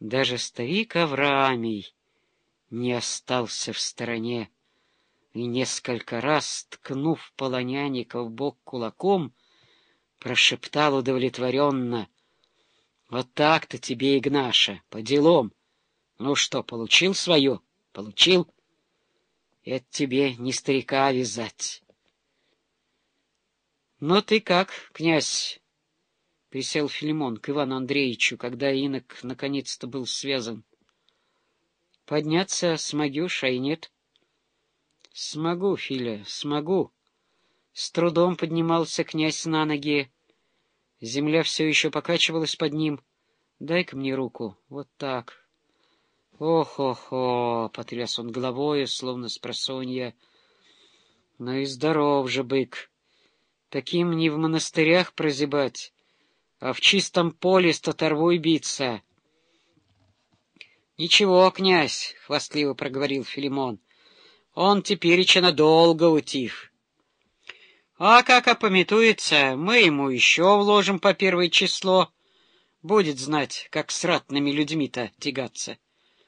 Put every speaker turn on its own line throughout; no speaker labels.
Даже старик Авраамий не остался в стороне и несколько раз, ткнув полоняника в бок кулаком, прошептал удовлетворенно. — Вот так-то тебе, Игнаша, по делам. Ну что, получил свое? Получил? Это тебе не старика вязать. — Ну ты как, князь? — присел Филимон к Ивану Андреевичу, когда инок наконец-то был связан. — Подняться смогешь, а и нет? — Смогу, Филя, смогу. С трудом поднимался князь на ноги. Земля все еще покачивалась под ним. Дай-ка мне руку. Вот так. Ох-ох-ох! Потряс он головою, словно с просонья. Ну и здоров же бык. Таким не в монастырях прозябать а в чистом поле с татарвой биться. — Ничего, князь, — хвастливо проговорил Филимон, — он теперь еще надолго утих. А как опометуется, мы ему еще вложим по первое число. Будет знать, как с ратными людьми-то тягаться.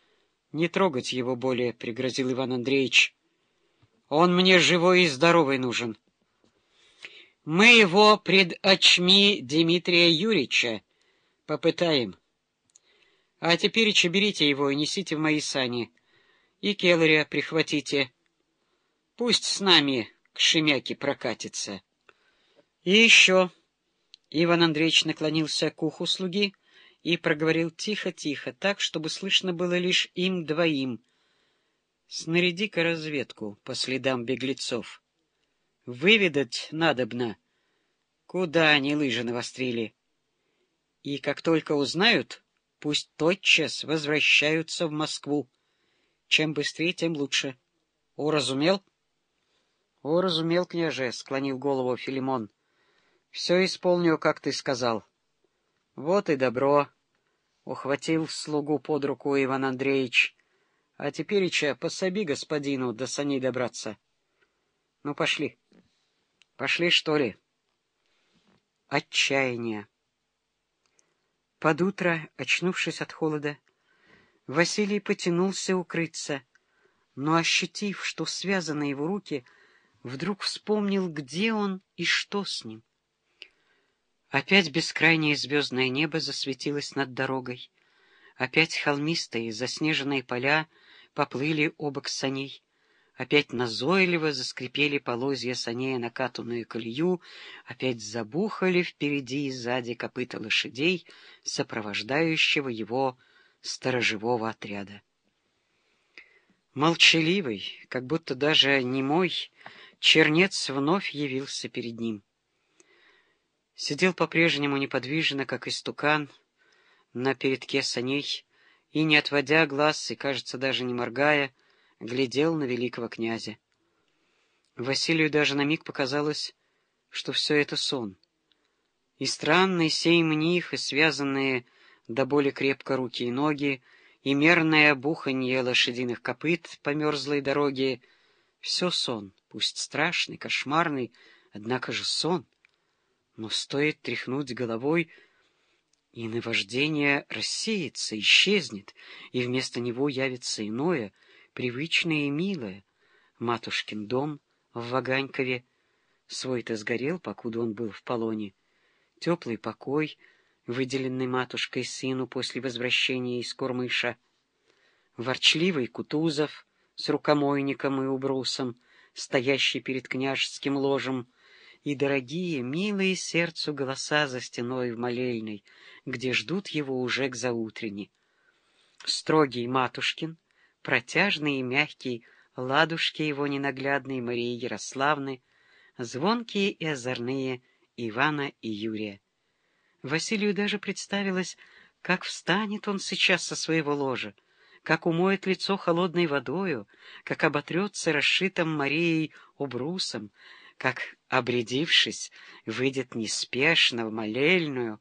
— Не трогать его более, — пригрозил Иван Андреевич. — Он мне живой и здоровый нужен. — мы его пред очми Дмитрия Юрьевича попытаем. А теперь берите его и несите в мои сани. И Келлеря прихватите. Пусть с нами к Шемяке прокатится. И еще... Иван Андреевич наклонился к уху слуги и проговорил тихо-тихо, так, чтобы слышно было лишь им двоим. «Снаряди-ка разведку по следам беглецов». Выведать надобно, куда они лыжи навострили. И как только узнают, пусть тотчас возвращаются в Москву. Чем быстрее, тем лучше. Уразумел? — Уразумел, княже, — склонил голову Филимон. — Все исполню, как ты сказал. — Вот и добро, — ухватил слугу под руку Иван Андреевич. — А теперь, Ича, пособи господину до саней добраться. — Ну, пошли. — Пошли, что ли? Отчаяние. Под утро, очнувшись от холода, Василий потянулся укрыться, но, ощутив, что связаны его руки, вдруг вспомнил, где он и что с ним. Опять бескрайнее звездное небо засветилось над дорогой. Опять холмистые заснеженные поля поплыли обок саней. Опять назойливо заскрипели полозья саней накатанную колею, опять забухали впереди и сзади копыта лошадей, сопровождающего его сторожевого отряда. Молчаливый, как будто даже немой, чернец вновь явился перед ним. Сидел по-прежнему неподвижно, как истукан, на передке саней, и, не отводя глаз и, кажется, даже не моргая, глядел на великого князя. Василию даже на миг показалось, что все это сон. И странный сей мних, и связанные до боли крепко руки и ноги, и мерное буханье лошадиных копыт по мерзлой дороге — все сон, пусть страшный, кошмарный, однако же сон. Но стоит тряхнуть головой, и наваждение рассеется, исчезнет, и вместо него явится иное — привычное и милое. Матушкин дом в Ваганькове. Свой-то сгорел, покуда он был в полоне. Теплый покой, выделенный матушкой сыну после возвращения из Кормыша. Ворчливый Кутузов с рукомойником и убрусом, стоящий перед княжеским ложем, и дорогие, милые сердцу голоса за стеной в молельной, где ждут его уже к заутренне. Строгий Матушкин — протяжный и мягкий ладушки его ненаглядной Марии Ярославны, звонкие и озорные Ивана и Юрия. Василию даже представилось, как встанет он сейчас со своего ложа, как умоет лицо холодной водою, как оботрется расшитым Марией убрусом, как, обрядившись, выйдет неспешно в молельную,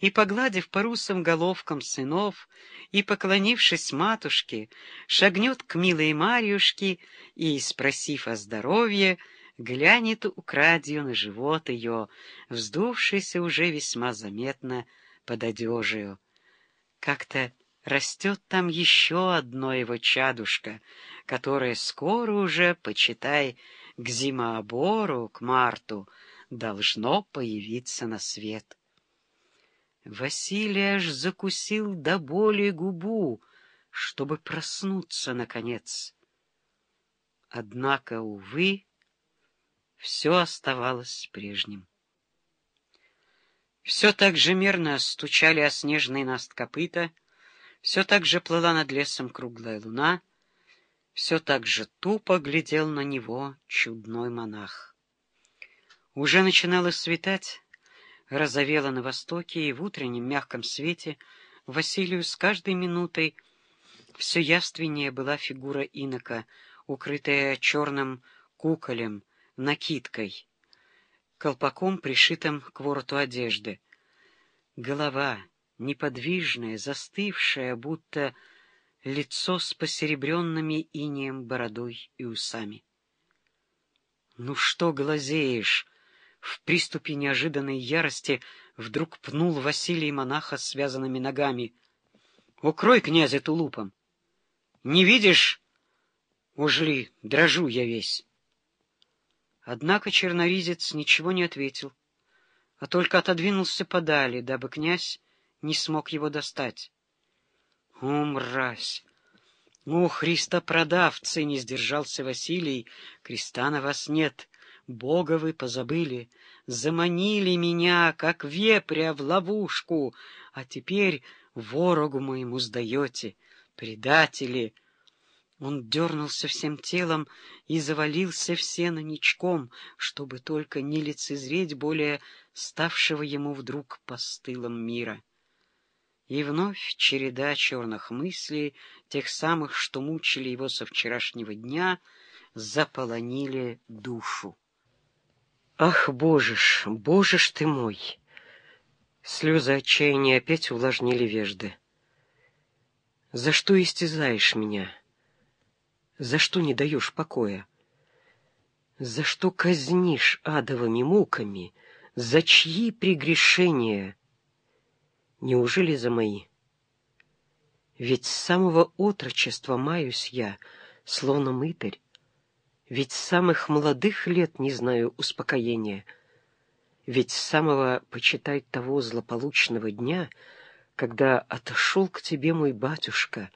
и, погладив по русым головкам сынов, и, поклонившись матушке, шагнет к милой Марьюшке и, спросив о здоровье, глянет украдью на живот ее, вздувшийся уже весьма заметно под одежею. Как-то растет там еще одно его чадушка, которое скоро уже, почитай, к зимообору, к марту, должно появиться на свет. Василий аж закусил до боли губу, чтобы проснуться, наконец. Однако, увы, все оставалось прежним. Все так же мерно стучали о снежный наст копыта, все так же плыла над лесом круглая луна, все так же тупо глядел на него чудной монах. Уже начинало светать, розовело на востоке, и в утреннем мягком свете Василию с каждой минутой все явственнее была фигура инока, укрытая черным куколем, накидкой, колпаком, пришитым к вороту одежды. Голова, неподвижная, застывшая, будто лицо с посеребренными инеем бородой и усами. — Ну что глазеешь? В приступе неожиданной ярости вдруг пнул Василий монаха связанными ногами. — Укрой князя тулупом! Не видишь? Ужли, дрожу я весь. Однако черноризец ничего не ответил, а только отодвинулся подали, дабы князь не смог его достать. — О, мразь! О, Христопродавцы! — не сдержался Василий. — Креста на вас нет. Бога вы позабыли. Заманили меня, как вепря, в ловушку, а теперь ворогу моему сдаете. Предатели! Он дернулся всем телом и завалился в сено ничком, чтобы только не лицезреть более ставшего ему вдруг постылом мира. И вновь череда черных мыслей, тех самых, что мучили его со вчерашнего дня, заполонили душу. «Ах, Боже ж, Боже ж ты мой!» Слезы отчаяния опять увлажнили вежды. «За что истязаешь меня? За что не даешь покоя? За что казнишь адовыми муками? За чьи прегрешения?» Неужели за мои? Ведь с самого отрочества маюсь я, словно мытарь. Ведь с самых молодых лет не знаю успокоения. Ведь с самого, почитай, того злополучного дня, когда отошел к тебе мой батюшка,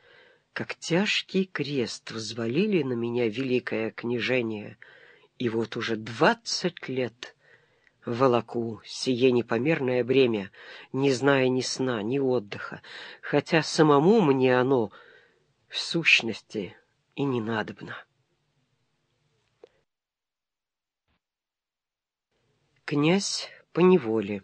как тяжкий крест взвалили на меня великое княжение, и вот уже двадцать лет — волоку сие непомерное бремя, не зная ни сна, ни отдыха, хотя самому мне оно в сущности и не надобно. Князь по неволе.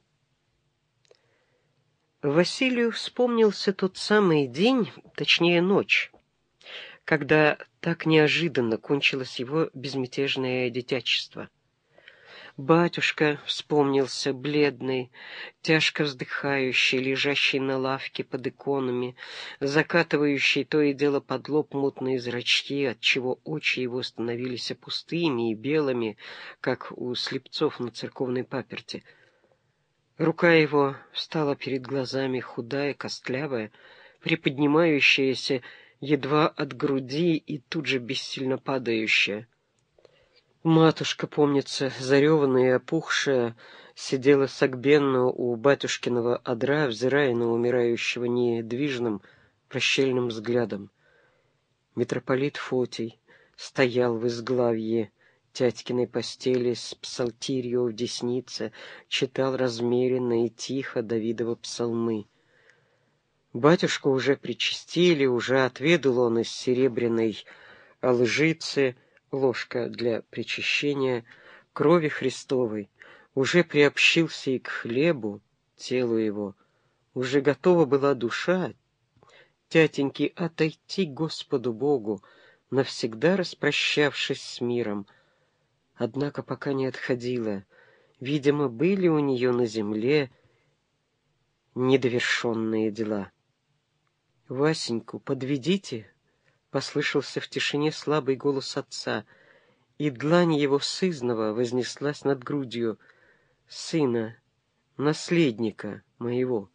Василию вспомнился тот самый день, точнее ночь, когда так неожиданно кончилось его безмятежное детячество — Батюшка вспомнился, бледный, тяжко вздыхающий, лежащий на лавке под иконами, закатывающий то и дело под лоб мутные зрачки, отчего очи его становились пустыми и белыми, как у слепцов на церковной паперти. Рука его встала перед глазами, худая, костлявая, приподнимающаяся едва от груди и тут же бессильно падающая. Матушка, помнится, зареванная и опухшая, сидела согбенно у батюшкиного одра, взирая на умирающего недвижным, прощельным взглядом. Митрополит Фотий стоял в изглавье тятькиной постели с псалтирью в деснице, читал размеренно и тихо Давидова псалмы. Батюшку уже причастили, уже отведал он из серебряной лжицы, ложка для причащения крови Христовой, уже приобщился и к хлебу, телу его, уже готова была душа, тятеньки, отойти Господу Богу, навсегда распрощавшись с миром. Однако пока не отходила, видимо, были у нее на земле недовершенные дела. «Васеньку подведите», Послышался в тишине слабый голос отца, и длань его сызного вознеслась над грудью. «Сына, наследника моего!»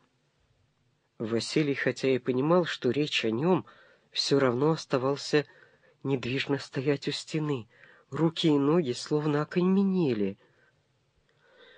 Василий, хотя и понимал, что речь о нем, все равно оставался недвижно стоять у стены. Руки и ноги словно окаменели —